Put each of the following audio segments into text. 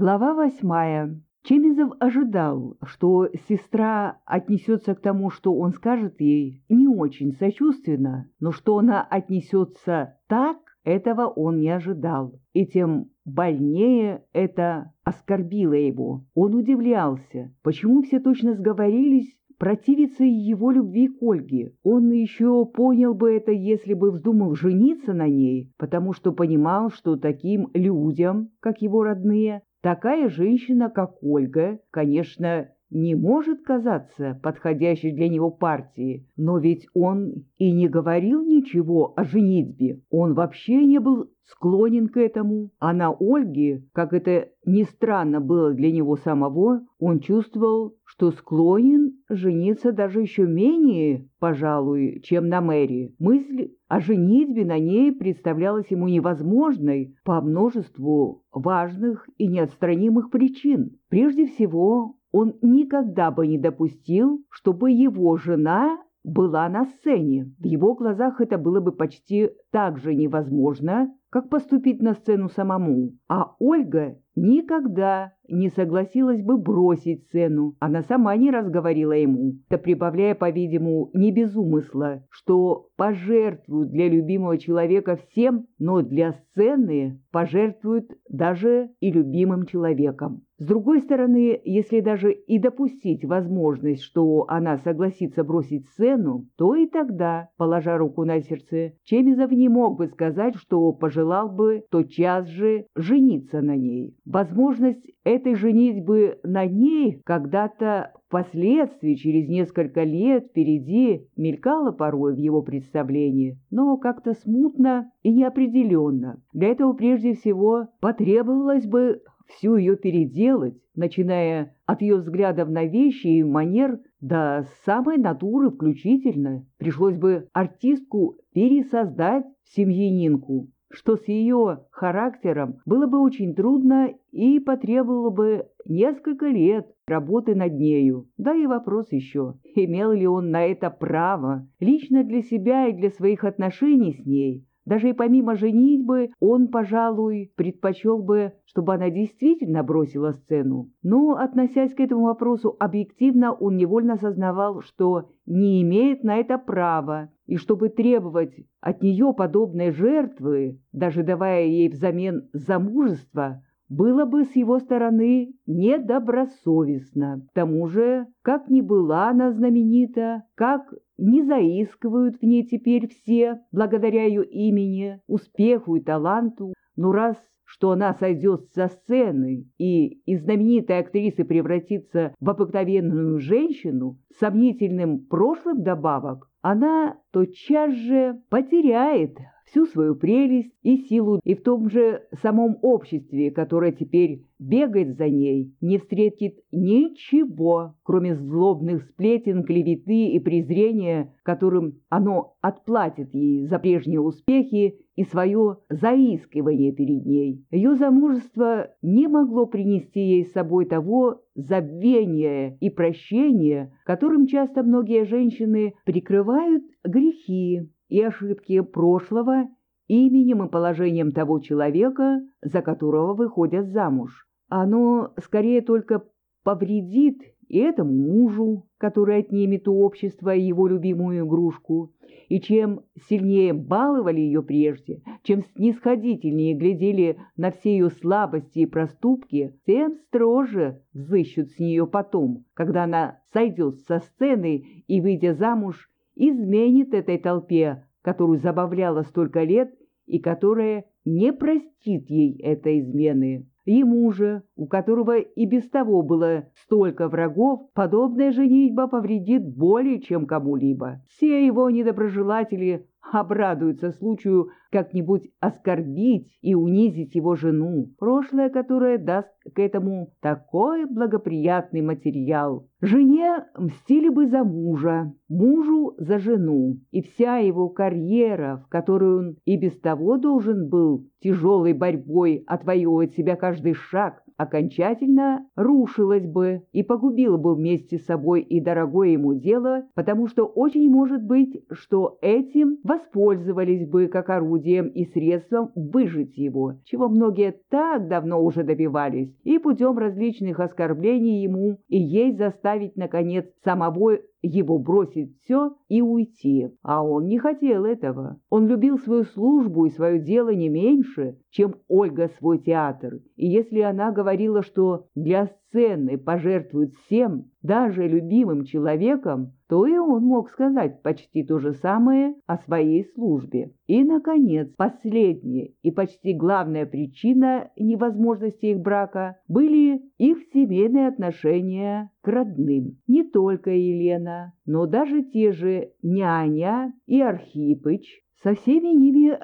Глава восьмая. Чемизов ожидал, что сестра отнесется к тому, что он скажет ей, не очень сочувственно, но что она отнесется так, этого он не ожидал. И тем больнее это оскорбило его. Он удивлялся, почему все точно сговорились противиться его любви к Ольге. Он еще понял бы это, если бы вздумал жениться на ней, потому что понимал, что таким людям, как его родные, такая женщина, как Ольга, конечно, не может казаться подходящей для него партией, но ведь он и не говорил ничего о женитьбе, он вообще не был склонен к этому, а на Ольге, как это ни странно было для него самого, он чувствовал, что склонен жениться даже еще менее, пожалуй, чем на Мэри. Мысль о женитьбе на ней представлялась ему невозможной по множеству важных и неотстранимых причин. Прежде всего, он никогда бы не допустил, чтобы его жена была на сцене. В его глазах это было бы почти так же невозможно, как поступить на сцену самому. А Ольга никогда не согласилась бы бросить сцену. Она сама не раз говорила ему, да прибавляя, по-видимому, не без умысла, что пожертвуют для любимого человека всем, но для сцены пожертвуют даже и любимым человеком. С другой стороны, если даже и допустить возможность, что она согласится бросить сцену, то и тогда, положа руку на сердце, Чемизов не мог бы сказать, что пожелал бы тотчас же жениться на ней. Возможность этой женитьбы на ней когда-то впоследствии, через несколько лет впереди, мелькала порой в его представлении, но как-то смутно и неопределенно. Для этого прежде всего потребовалось бы всю ее переделать, начиная от ее взглядов на вещи и манер до самой натуры включительно. Пришлось бы артистку пересоздать семьянинку, что с ее характером было бы очень трудно и потребовало бы несколько лет работы над нею. Да и вопрос еще, имел ли он на это право, лично для себя и для своих отношений с ней. Даже и помимо женитьбы он, пожалуй, предпочел бы, чтобы она действительно бросила сцену. Но, относясь к этому вопросу объективно, он невольно осознавал, что не имеет на это права, и чтобы требовать от нее подобной жертвы, даже давая ей взамен замужество, было бы с его стороны недобросовестно. К тому же, как ни была она знаменита, как не заискивают в ней теперь все, благодаря ее имени, успеху и таланту, но раз что она сойдет со сцены и из знаменитой актрисы превратится в обыкновенную женщину с сомнительным прошлым добавок, она тотчас же потеряет всю свою прелесть и силу, и в том же самом обществе, которое теперь бегает за ней, не встретит ничего, кроме злобных сплетен, клеветы и презрения, которым оно отплатит ей за прежние успехи и свое заискивание перед ней. Ее замужество не могло принести ей с собой того забвения и прощения, которым часто многие женщины прикрывают грехи, и ошибки прошлого именем и положением того человека, за которого выходят замуж. Оно скорее только повредит и этому мужу, который отнимет у общества его любимую игрушку, и чем сильнее баловали ее прежде, чем снисходительнее глядели на все ее слабости и проступки, тем строже взыщут с нее потом, когда она сойдет со сцены и, выйдя замуж, изменит этой толпе, которую забавляла столько лет и которая не простит ей этой измены. Ему же, у которого и без того было столько врагов, подобная женитьба повредит более чем кому-либо. Все его недоброжелатели обрадуются случаю как-нибудь оскорбить и унизить его жену, прошлое которое даст к этому такой благоприятный материал. Жене мстили бы за мужа, мужу за жену, и вся его карьера, в которую он и без того должен был тяжелой борьбой отвоевывать себя каждый шаг, окончательно рушилась бы и погубила бы вместе с собой и дорогое ему дело, потому что очень может быть, что этим воспользовались бы как орудием и средством выжить его, чего многие так давно уже добивались, и путем различных оскорблений ему и ей заставить, наконец, самого его бросить все и уйти. А он не хотел этого. Он любил свою службу и свое дело не меньше, чем Ольга свой театр. И если она говорила, что для сцены пожертвует всем, даже любимым человеком, то и он мог сказать почти то же самое о своей службе. И, наконец, последняя и почти главная причина невозможности их брака были их семейные отношения к родным. Не только Елена, но даже те же няня и Архипыч. Со всеми ними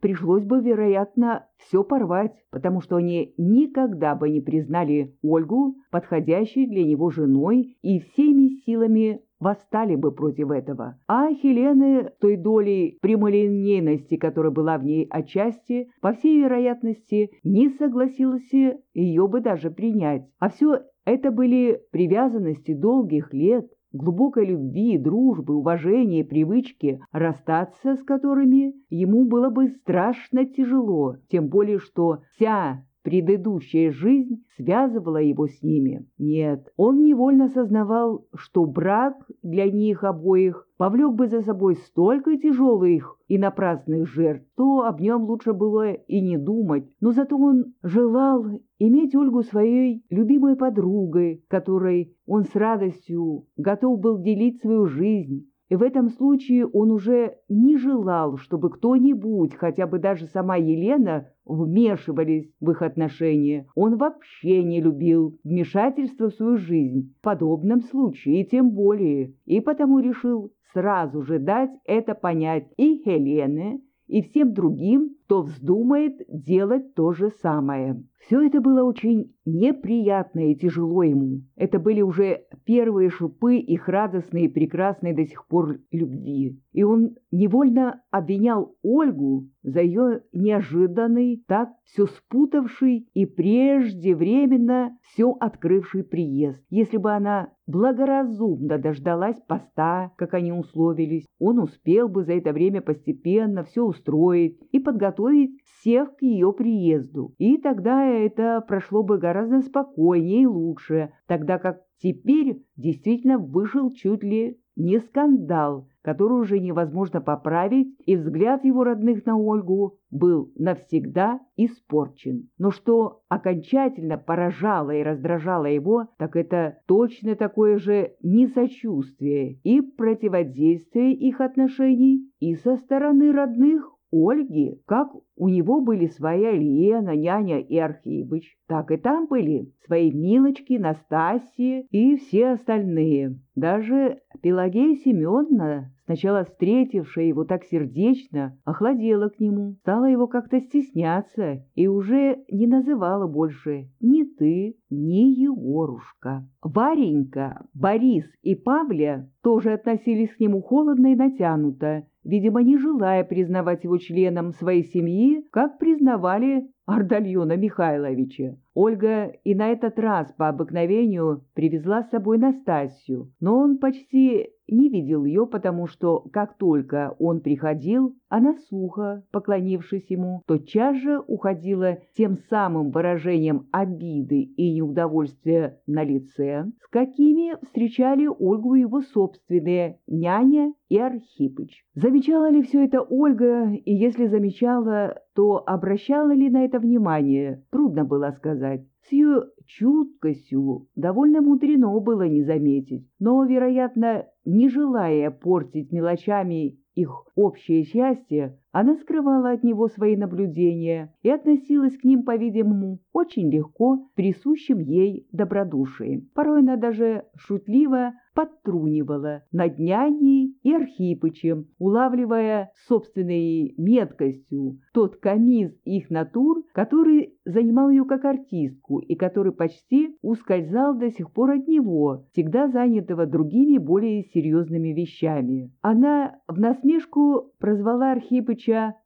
пришлось бы, вероятно, все порвать, потому что они никогда бы не признали Ольгу подходящей для него женой и всеми силами восстали бы против этого. А Хелены той долей прямолинейности, которая была в ней отчасти, по всей вероятности, не согласилась ее бы даже принять. А все это были привязанности долгих лет, глубокой любви, дружбы, уважения, привычки, расстаться с которыми ему было бы страшно тяжело, тем более что вся предыдущая жизнь связывала его с ними. Нет, он невольно сознавал, что брак для них обоих повлек бы за собой столько тяжелых и напрасных жертв, то об нем лучше было и не думать. Но зато он желал иметь Ольгу своей любимой подругой, которой он с радостью готов был делить свою жизнь, и в этом случае он уже не желал, чтобы кто-нибудь, хотя бы даже сама Елена, вмешивались в их отношения. Он вообще не любил вмешательство в свою жизнь, в подобном случае тем более, и потому решил сразу же дать это понять и Хелене, и всем другим, кто вздумает делать то же самое. Все это было очень неприятно и тяжело ему. Это были уже первые шипы их радостной и прекрасной до сих пор любви. И он невольно обвинял Ольгу за ее неожиданный, так все спутавший и преждевременно все открывший приезд. Если бы она благоразумно дождалась поста, как они условились, он успел бы за это время постепенно все устроить и подготовить всех к ее приезду. И тогда это прошло бы гораздо спокойнее и лучше, тогда как теперь действительно вышел чуть ли не скандал, который уже невозможно поправить, и взгляд его родных на Ольгу был навсегда испорчен. Но что окончательно поражало и раздражало его, так это точно такое же несочувствие и противодействие их отношений и со стороны родных Ольги, как у него были своя Лена, няня и Архипыч, так и там были свои Милочки, Настасьи и все остальные. Даже Пелагея Семеновна, сначала встретившая его так сердечно, охладела к нему, стала его как-то стесняться и уже не называла больше ни ты, ни Егорушка. Варенька, Борис и Павля тоже относились к нему холодно и натянуто, видимо, не желая признавать его членом своей семьи, как признавали Ардальона Михайловича. Ольга и на этот раз по обыкновению привезла с собой Настасью, но он почти не видел ее, потому что, как только он приходил, она сухо, поклонившись ему, тотчас же уходила тем самым выражением обиды и неудовольствия на лице, с какими встречали Ольгу его собственные няня и Архипыч. Замечала ли все это Ольга, и если замечала, то обращала ли на это внимание, трудно было сказать. С ее чуткостью довольно мудрено было не заметить, но, вероятно, не желая портить мелочами их общее счастье, она скрывала от него свои наблюдения и относилась к ним, по-видимому, очень легко, присущим ей добродушием. Порой она даже шутливо подтрунивала над няней и Архипычем, улавливая собственной меткостью тот комиз их натур, который занимал ее как артистку и который почти ускользал до сих пор от него, всегда занятого другими более серьезными вещами. Она в насмешку прозвала Архипыча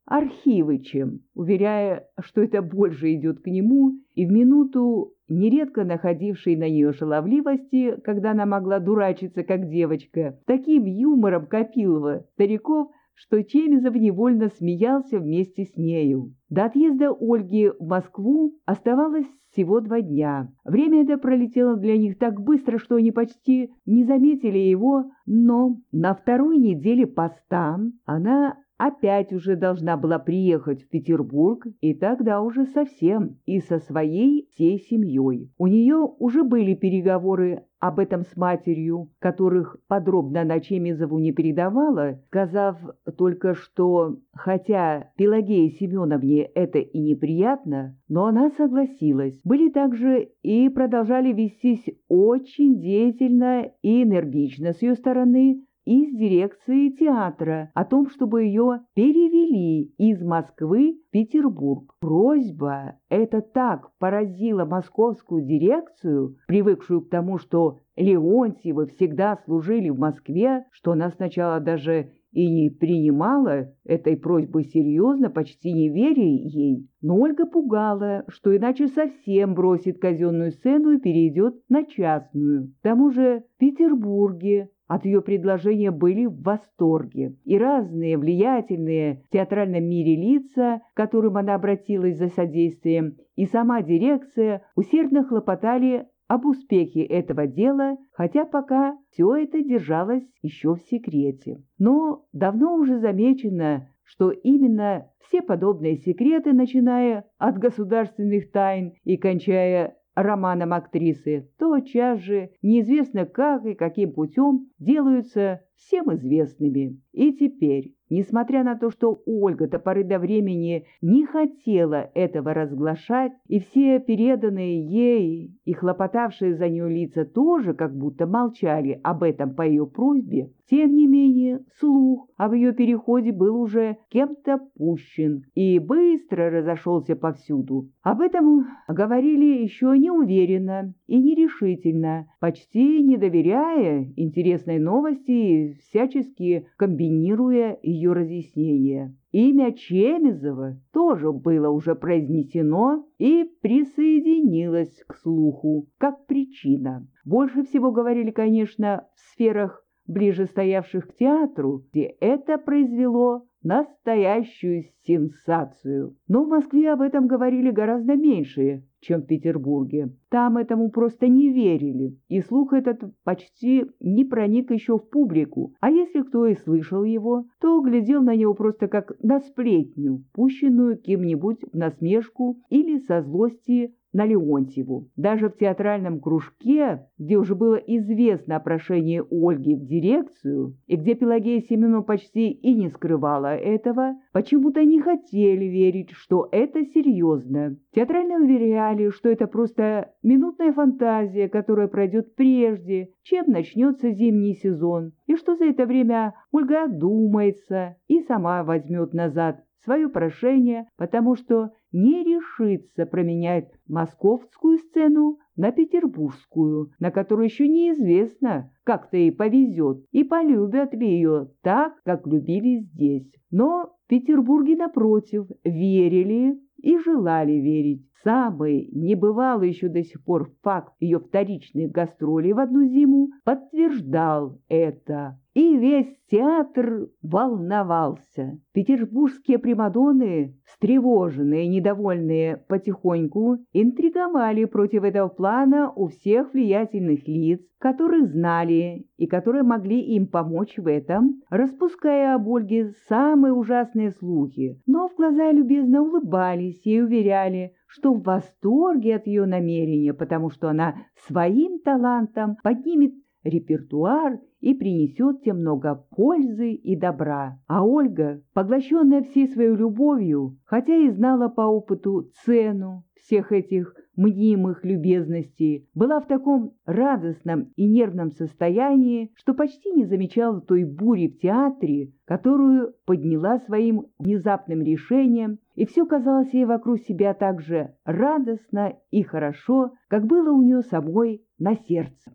Архивычем, уверяя, что это больше идет к нему, и в минуту, нередко находившей на нее шаловливости, когда она могла дурачиться, как девочка, таким юмором Копилова, стариков, что Чемизов невольно смеялся вместе с нею. До отъезда Ольги в Москву оставалось всего два дня. Время это пролетело для них так быстро, что они почти не заметили его, но на второй неделе поста она опять уже должна была приехать в Петербург, и тогда уже совсем, и со своей всей семьей. У нее уже были переговоры об этом с матерью, которых подробно она Чемизову не передавала, сказав только, что, хотя Пелагее Семеновне это и неприятно, но она согласилась. Были также и продолжали вестись очень деятельно и энергично с ее стороны из дирекции театра о том, чтобы ее перевели из Москвы в Петербург. Просьба эта так поразила московскую дирекцию, привыкшую к тому, что Леонтьевы всегда служили в Москве, что она сначала даже и не принимала этой просьбы серьезно, почти не веря ей. Но Ольга пугала, что иначе совсем бросит казенную сцену и перейдет на частную. К тому же в Петербурге от ее предложения были в восторге, и разные влиятельные в театральном мире лица, к которым она обратилась за содействием, и сама дирекция усердно хлопотали об успехе этого дела, хотя пока все это держалось еще в секрете. Но давно уже замечено, что именно все подобные секреты, начиная от государственных тайн и кончая романом актрисы, тотчас же, неизвестно как и каким путем, делаются всем известными. И теперь, несмотря на то, что Ольга до поры до времени не хотела этого разглашать, и все переданные ей и хлопотавшие за нее лица тоже как будто молчали об этом по ее просьбе, тем не менее слух об ее переходе был уже кем-то пущен и быстро разошелся повсюду. Об этом говорили еще неуверенно и нерешительно, почти не доверяя интересной новости всячески комбинируя ее разъяснения. Имя Чемизова тоже было уже произнесено и присоединилось к слуху, как причина. Больше всего говорили, конечно, в сферах, ближе стоявших к театру, где это произвело настоящую сенсацию. Но в Москве об этом говорили гораздо меньше, чем в Петербурге. Там этому просто не верили, и слух этот почти не проник еще в публику. А если кто и слышал его, то глядел на него просто как на сплетню, пущенную кем-нибудь в насмешку или со злости на Леонтьеву. Даже в театральном кружке, где уже было известно о прошении Ольги в дирекцию, и где Пелагея Семеновна почти и не скрывала этого, почему-то не хотели верить, что это серьезно. Театрально уверяли, что это просто минутная фантазия, которая пройдет прежде, чем начнется зимний сезон, и что за это время Ольга одумается и сама возьмет назад свое прошение, потому что не решится променять московскую сцену на петербургскую, на которую еще неизвестно, как-то ей повезет, и полюбят ли ее так, как любили здесь. Но в Петербурге, напротив, верили и желали верить. Самый небывалый еще до сих пор факт ее вторичных гастролей в одну зиму подтверждал это. И весь театр волновался. Петербургские примадонны, встревоженные недовольные потихоньку, интриговали против этого плана у всех влиятельных лиц, которых знали и которые могли им помочь в этом, распуская об Ольге самые ужасные слухи. Но в глаза любезно улыбались и уверяли, что в восторге от ее намерения, потому что она своим талантом поднимет репертуар и принесет тебе много пользы и добра. А Ольга, поглощенная всей своей любовью, хотя и знала по опыту цену всех этих мнимых любезностей, была в таком радостном и нервном состоянии, что почти не замечала той бури в театре, которую подняла своим внезапным решением, и все казалось ей вокруг себя так же радостно и хорошо, как было у нее самой на сердце.